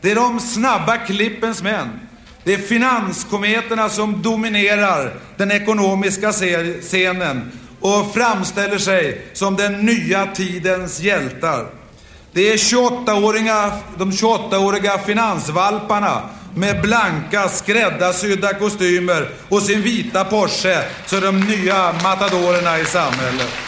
Det är de snabba klippens män. Det är finanskometerna som dominerar den ekonomiska scenen och framställer sig som den nya tidens hjältar. Det är 28 de 28-åriga finansvalparna med blanka skräddarsydda kostymer och sin vita Porsche så är de nya matadorerna i samhället.